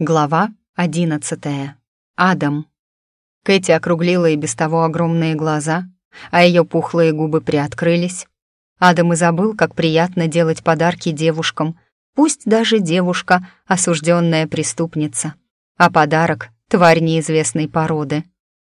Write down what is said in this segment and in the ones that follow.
Глава одиннадцатая. Адам. Кэти округлила и без того огромные глаза, а ее пухлые губы приоткрылись. Адам и забыл, как приятно делать подарки девушкам, пусть даже девушка — осужденная преступница, а подарок — тварь неизвестной породы.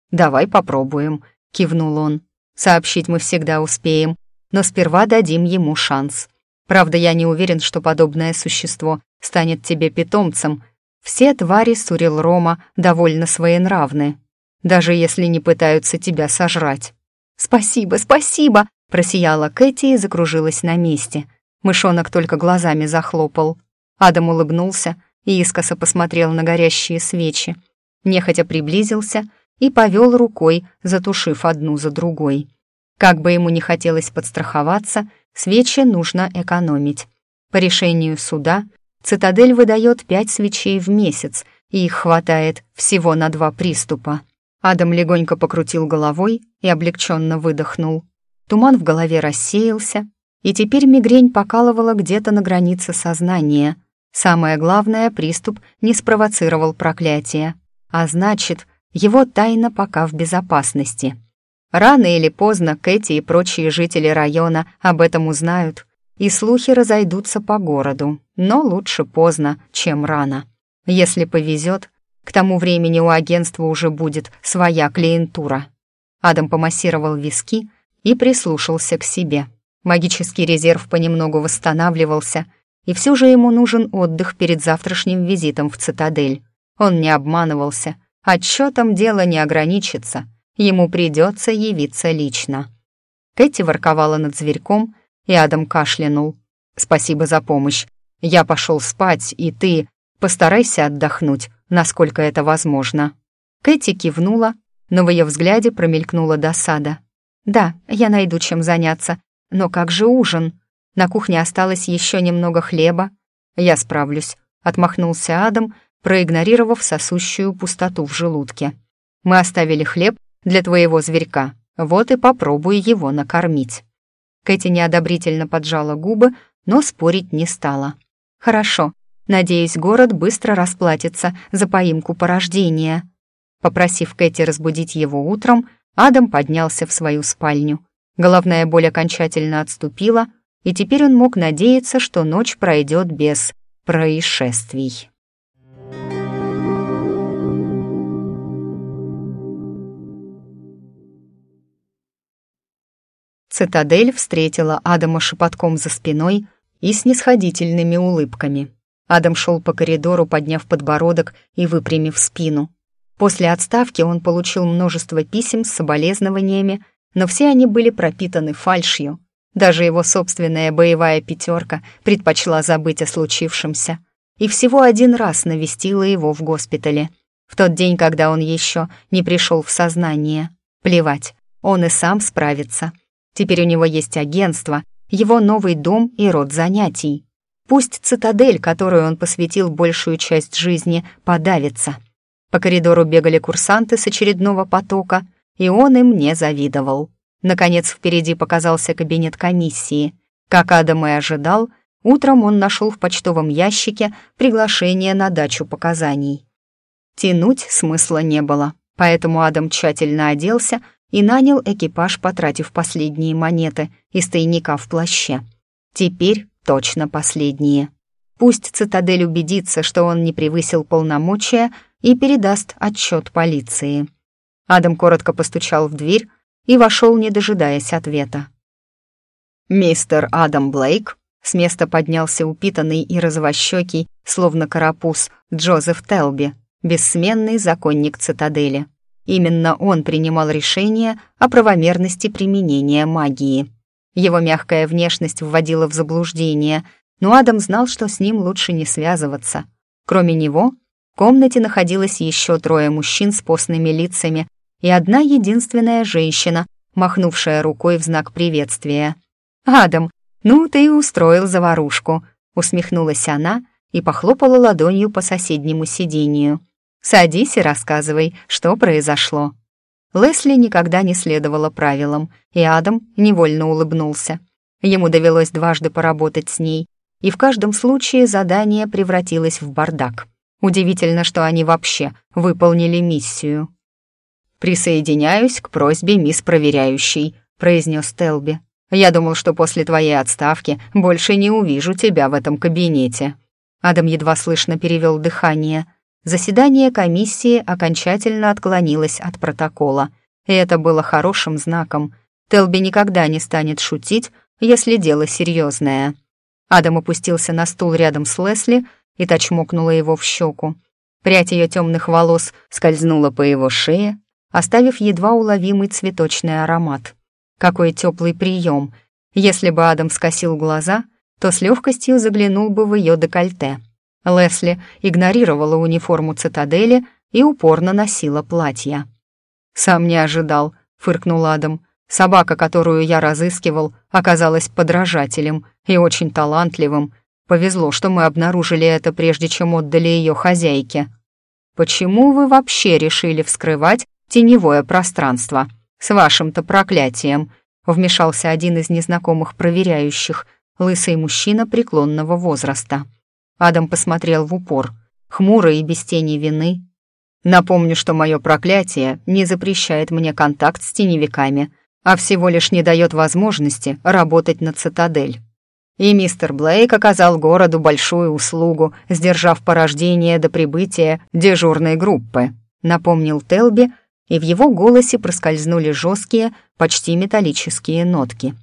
«Давай попробуем», — кивнул он. «Сообщить мы всегда успеем, но сперва дадим ему шанс. Правда, я не уверен, что подобное существо станет тебе питомцем», все твари сурил Рома довольно своенравны, даже если не пытаются тебя сожрать. «Спасибо, спасибо!» — просияла Кэти и закружилась на месте. Мышонок только глазами захлопал. Адам улыбнулся и искоса посмотрел на горящие свечи. Нехотя приблизился и повел рукой, затушив одну за другой. Как бы ему не хотелось подстраховаться, свечи нужно экономить. По решению суда Цитадель выдает пять свечей в месяц, и их хватает всего на два приступа. Адам легонько покрутил головой и облегченно выдохнул. Туман в голове рассеялся, и теперь мигрень покалывала где-то на границе сознания. Самое главное, приступ не спровоцировал проклятие, а значит, его тайна пока в безопасности. Рано или поздно Кэти и прочие жители района об этом узнают, и слухи разойдутся по городу, но лучше поздно, чем рано. Если повезет, к тому времени у агентства уже будет своя клиентура. Адам помассировал виски и прислушался к себе. Магический резерв понемногу восстанавливался, и все же ему нужен отдых перед завтрашним визитом в цитадель. Он не обманывался, отчетом дело не ограничится, ему придется явиться лично. Кэти ворковала над зверьком, и Адам кашлянул. «Спасибо за помощь. Я пошел спать, и ты постарайся отдохнуть, насколько это возможно». Кэти кивнула, но в ее взгляде промелькнула досада. «Да, я найду чем заняться. Но как же ужин? На кухне осталось еще немного хлеба. Я справлюсь», — отмахнулся Адам, проигнорировав сосущую пустоту в желудке. «Мы оставили хлеб для твоего зверька. Вот и попробуй его накормить». Кэти неодобрительно поджала губы, но спорить не стала. «Хорошо. Надеюсь, город быстро расплатится за поимку порождения». Попросив Кэти разбудить его утром, Адам поднялся в свою спальню. Головная боль окончательно отступила, и теперь он мог надеяться, что ночь пройдет без происшествий. Цитадель встретила Адама шепотком за спиной и снисходительными улыбками. Адам шел по коридору, подняв подбородок и выпрямив спину. После отставки он получил множество писем с соболезнованиями, но все они были пропитаны фальшью. Даже его собственная боевая пятерка предпочла забыть о случившемся. И всего один раз навестила его в госпитале. В тот день, когда он еще не пришел в сознание. Плевать, он и сам справится. Теперь у него есть агентство, его новый дом и род занятий. Пусть цитадель, которую он посвятил большую часть жизни, подавится. По коридору бегали курсанты с очередного потока, и он им не завидовал. Наконец впереди показался кабинет комиссии. Как Адам и ожидал, утром он нашел в почтовом ящике приглашение на дачу показаний. Тянуть смысла не было, поэтому Адам тщательно оделся и нанял экипаж, потратив последние монеты из тайника в плаще. Теперь точно последние. Пусть цитадель убедится, что он не превысил полномочия и передаст отчет полиции. Адам коротко постучал в дверь и вошел, не дожидаясь ответа. «Мистер Адам Блейк», с места поднялся упитанный и развощекий, словно карапуз, Джозеф Телби, бессменный законник цитадели. Именно он принимал решение о правомерности применения магии. Его мягкая внешность вводила в заблуждение, но Адам знал, что с ним лучше не связываться. Кроме него, в комнате находилось еще трое мужчин с постными лицами и одна единственная женщина, махнувшая рукой в знак приветствия. «Адам, ну ты и устроил заварушку», — усмехнулась она и похлопала ладонью по соседнему сиденью. Садись и рассказывай, что произошло». Лесли никогда не следовала правилам, и Адам невольно улыбнулся. Ему довелось дважды поработать с ней, и в каждом случае задание превратилось в бардак. Удивительно, что они вообще выполнили миссию. «Присоединяюсь к просьбе мисс Проверяющей», — произнес Телби. «Я думал, что после твоей отставки больше не увижу тебя в этом кабинете». Адам едва слышно перевел дыхание. Заседание комиссии окончательно отклонилось от протокола, и это было хорошим знаком. Телби никогда не станет шутить, если дело серьезное. Адам опустился на стул рядом с Лесли и та чмокнула его в щеку. Прядь ее темных волос скользнула по его шее, оставив едва уловимый цветочный аромат. Какой теплый прием! Если бы Адам скосил глаза, то с легкостью заглянул бы в ее декольте. Лесли игнорировала униформу цитадели и упорно носила платье. «Сам не ожидал», — фыркнул Адам. «Собака, которую я разыскивал, оказалась подражателем и очень талантливым. Повезло, что мы обнаружили это, прежде чем отдали ее хозяйке». «Почему вы вообще решили вскрывать теневое пространство. С вашим-то проклятием», — вмешался один из незнакомых проверяющих, лысый мужчина преклонного возраста. Адам посмотрел в упор, хмуро и без тени вины. «Напомню, что мое проклятие не запрещает мне контакт с теневиками, а всего лишь не дает возможности работать на цитадель. И мистер Блейк оказал городу большую услугу, сдержав порождение до прибытия дежурной группы», — напомнил Телби, и в его голосе проскользнули жесткие, почти металлические нотки.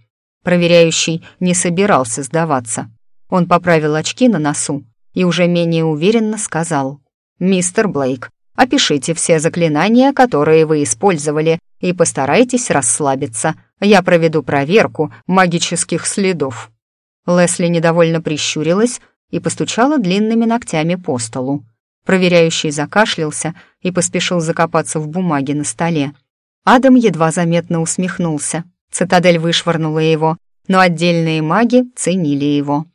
Проверяющий не собирался сдаваться. Он поправил очки на носу и уже менее уверенно сказал. «Мистер Блейк, опишите все заклинания, которые вы использовали, и постарайтесь расслабиться. Я проведу проверку магических следов». Лесли недовольно прищурилась и постучала длинными ногтями по столу. Проверяющий закашлялся и поспешил закопаться в бумаге на столе. Адам едва заметно усмехнулся. Цитадель вышвырнула его, но отдельные маги ценили его.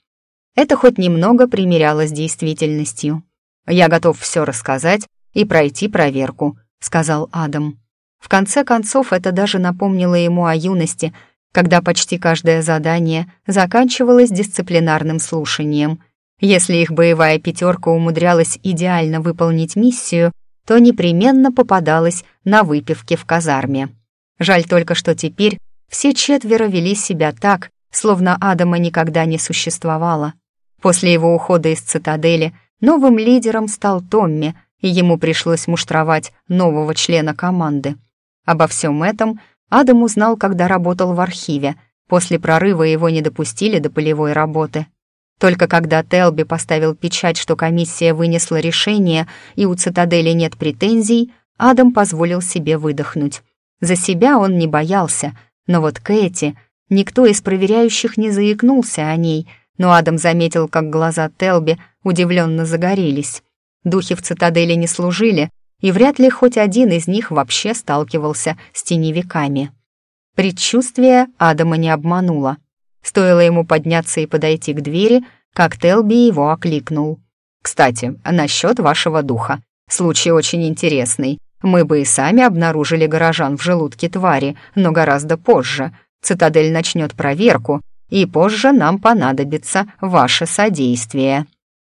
Это хоть немного примеряло с действительностью. «Я готов все рассказать и пройти проверку», — сказал Адам. В конце концов, это даже напомнило ему о юности, когда почти каждое задание заканчивалось дисциплинарным слушанием — если их боевая пятерка умудрялась идеально выполнить миссию, то непременно попадалась на выпивке в казарме. Жаль только, что теперь все четверо вели себя так, словно Адама никогда не существовало. После его ухода из цитадели новым лидером стал Томми, и ему пришлось муштровать нового члена команды. Обо всем этом Адам узнал, когда работал в архиве. После прорыва его не допустили до полевой работы. Только когда Телби поставил печать, что комиссия вынесла решение и у цитадели нет претензий, Адам позволил себе выдохнуть. За себя он не боялся, но вот Кэти, никто из проверяющих не заикнулся о ней, но Адам заметил, как глаза Телби удивленно загорелись. Духи в цитадели не служили, и вряд ли хоть один из них вообще сталкивался с теневиками. Предчувствие Адама не обмануло. Стоило ему подняться и подойти к двери, как Телби его окликнул. «Кстати, насчет вашего духа. Случай очень интересный. Мы бы и сами обнаружили горожан в желудке твари, но гораздо позже. Цитадель начнет проверку, и позже нам понадобится ваше содействие».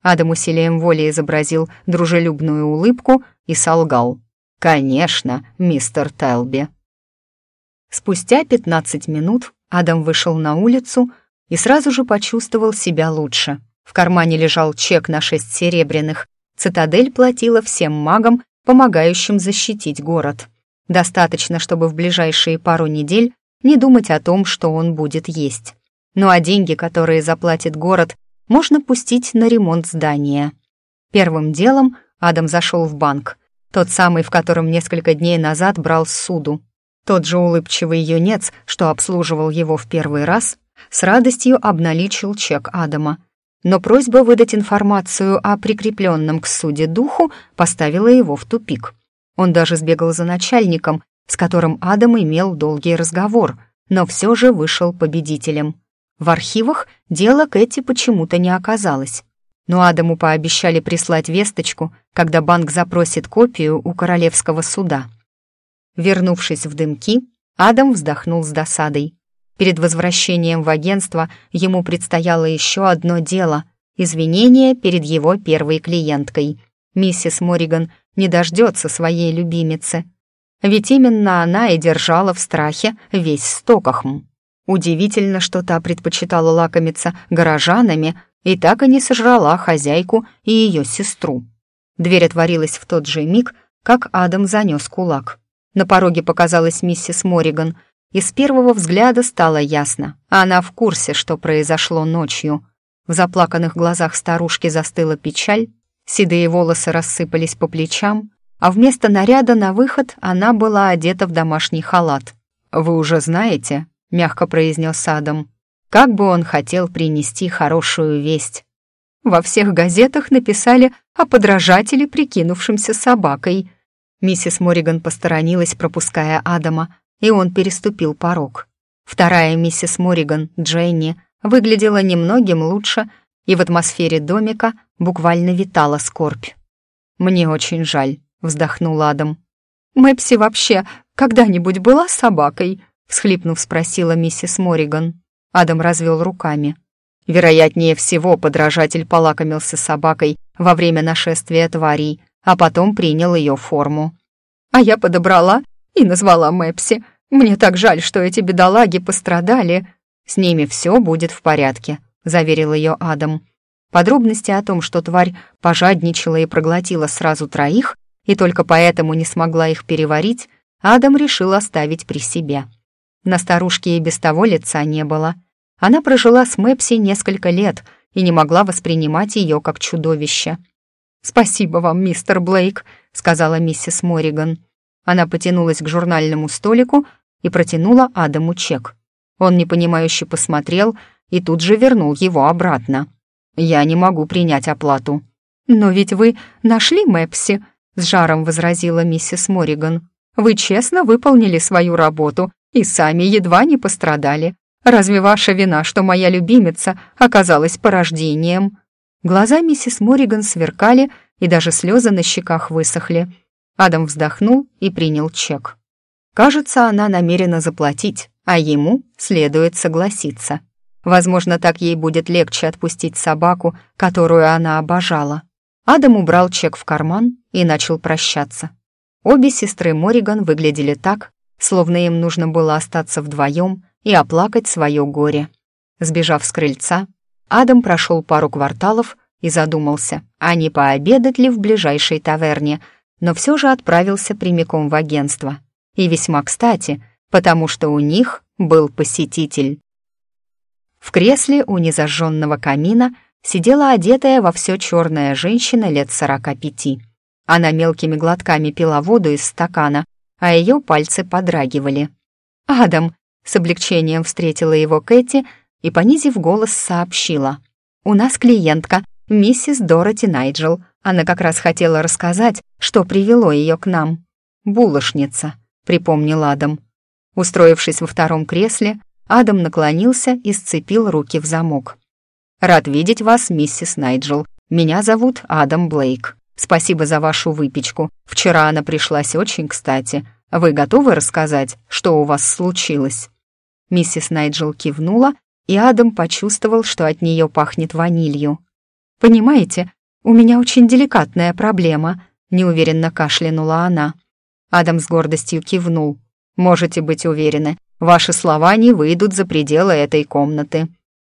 Адам усилием воли изобразил дружелюбную улыбку и солгал. «Конечно, мистер Телби». Спустя пятнадцать минут Адам вышел на улицу и сразу же почувствовал себя лучше. В кармане лежал чек на шесть серебряных. Цитадель платила всем магам, помогающим защитить город. Достаточно, чтобы в ближайшие пару недель не думать о том, что он будет есть. Ну а деньги, которые заплатит город, можно пустить на ремонт здания. Первым делом Адам зашел в банк, тот самый, в котором несколько дней назад брал суду. Тот же улыбчивый юнец, что обслуживал его в первый раз, с радостью обналичил чек Адама. Но просьба выдать информацию о прикрепленном к суде духу поставила его в тупик. Он даже сбегал за начальником, с которым Адам имел долгий разговор, но все же вышел победителем. В архивах дело Кэти почему-то не оказалось. Но Адаму пообещали прислать весточку, когда банк запросит копию у королевского суда. Вернувшись в дымки, Адам вздохнул с досадой. Перед возвращением в агентство ему предстояло еще одно дело — извинение перед его первой клиенткой. миссис Мориган не дождется своей любимицы. Ведь именно она и держала в страхе весь Стокахм. Удивительно, что та предпочитала лакомиться горожанами и так и не сожрала хозяйку и ее сестру. Дверь отворилась в тот же миг, как Адам занес кулак. На пороге показалась миссис Мориган, и с первого взгляда стало ясно. Она в курсе, что произошло ночью. В заплаканных глазах старушки застыла печаль, седые волосы рассыпались по плечам, а вместо наряда на выход она была одета в домашний халат. «Вы уже знаете», — мягко произнес Адам. «Как бы он хотел принести хорошую весть». Во всех газетах написали о подражателе, прикинувшемся собакой. Миссис Мориган посторонилась, пропуская Адама, и он переступил порог. Вторая миссис Мориган, Дженни, выглядела немногим лучше, и в атмосфере домика буквально витала скорбь. «Мне очень жаль», — вздохнул Адам. «Мэпси вообще когда-нибудь была собакой?» Всхлипнув, спросила миссис Мориган. Адам развел руками. Вероятнее всего, подражатель полакомился собакой во время нашествия тварей, а потом принял ее форму. А я подобрала и назвала Мэпси. Мне так жаль, что эти бедолаги пострадали. С ними все будет в порядке, заверил ее Адам. Подробности о том, что тварь пожадничала и проглотила сразу троих, и только поэтому не смогла их переварить, Адам решил оставить при себе. На старушке и без того лица не было. Она прожила с Мэпси несколько лет и не могла воспринимать ее как чудовище. «Спасибо вам, мистер Блейк», — сказала миссис Мориган. Она потянулась к журнальному столику и протянула Адаму чек. Он непонимающе посмотрел и тут же вернул его обратно. «Я не могу принять оплату». «Но ведь вы нашли Мэпси», — с жаром возразила миссис Мориган. «Вы честно выполнили свою работу и сами едва не пострадали. Разве ваша вина, что моя любимица оказалась порождением?» Глаза миссис Мориган сверкали, и даже слезы на щеках высохли. Адам вздохнул и принял чек. Кажется, она намерена заплатить, а ему следует согласиться. Возможно, так ей будет легче отпустить собаку, которую она обожала. Адам убрал чек в карман и начал прощаться. Обе сестры Мориган выглядели так, словно им нужно было остаться вдвоем и оплакать свое горе. Сбежав с крыльца, Адам прошел пару кварталов и задумался, а не пообедать ли в ближайшей таверне, но все же отправился прямиком в агентство. И весьма кстати, потому что у них был посетитель. В кресле у незажженного камина сидела одетая во все черная женщина лет сорока пяти. Она мелкими глотками пила воду из стакана, а ее пальцы подрагивали. «Адам!» — с облегчением встретила его Кэти и, понизив голос, сообщила. «У нас клиентка, миссис Дороти Найджел. Она как раз хотела рассказать, что привело ее к нам». «Булошница», — припомнил Адам. Устроившись во втором кресле, Адам наклонился и сцепил руки в замок. «Рад видеть вас, миссис Найджел. Меня зовут Адам Блейк. Спасибо за вашу выпечку. Вчера она пришлась очень кстати. Вы готовы рассказать, что у вас случилось?» Миссис Найджел кивнула, и Адам почувствовал, что от нее пахнет ванилью. «Понимаете, у меня очень деликатная проблема», — неуверенно кашлянула она. Адам с гордостью кивнул. «Можете быть уверены, ваши слова не выйдут за пределы этой комнаты».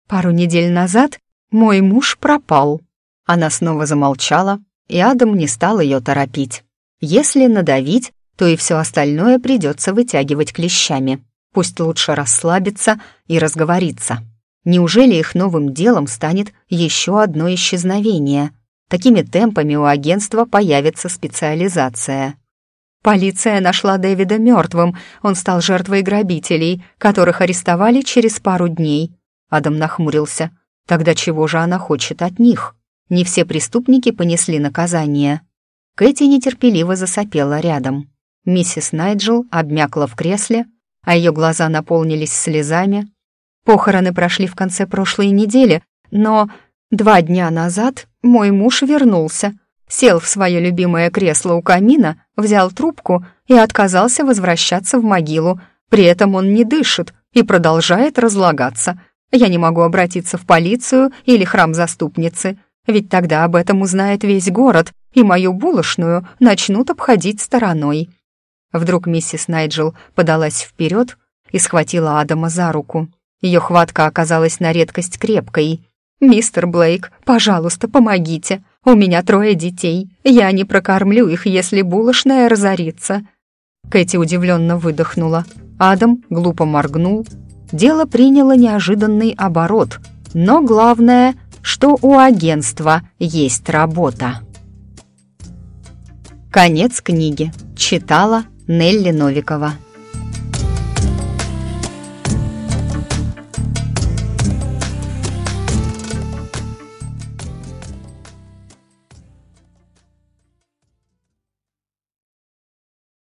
«Пару недель назад мой муж пропал». Она снова замолчала, и Адам не стал ее торопить. Если надавить, то и все остальное придется вытягивать клещами. Пусть лучше расслабиться и разговориться. Неужели их новым делом станет еще одно исчезновение? Такими темпами у агентства появится специализация. Полиция нашла Дэвида мертвым. Он стал жертвой грабителей, которых арестовали через пару дней. Адам нахмурился. Тогда чего же она хочет от них? Не все преступники понесли наказание. Кэти нетерпеливо засопела рядом. Миссис Найджел обмякла в кресле, а ее глаза наполнились слезами. Похороны прошли в конце прошлой недели, но два дня назад мой муж вернулся, сел в свое любимое кресло у камина, взял трубку и отказался возвращаться в могилу. При этом он не дышит и продолжает разлагаться. Я не могу обратиться в полицию или храм заступницы — ведь тогда об этом узнает весь город, и мою булочную начнут обходить стороной. Вдруг миссис Найджел подалась вперед и схватила Адама за руку. Ее хватка оказалась на редкость крепкой. «Мистер Блейк, пожалуйста, помогите. У меня трое детей. Я не прокормлю их, если булочная разорится». Кэти удивленно выдохнула. Адам глупо моргнул. Дело приняло неожиданный оборот. Но главное, что у агентства есть работа. Конец книги. Читала Нелли Новикова.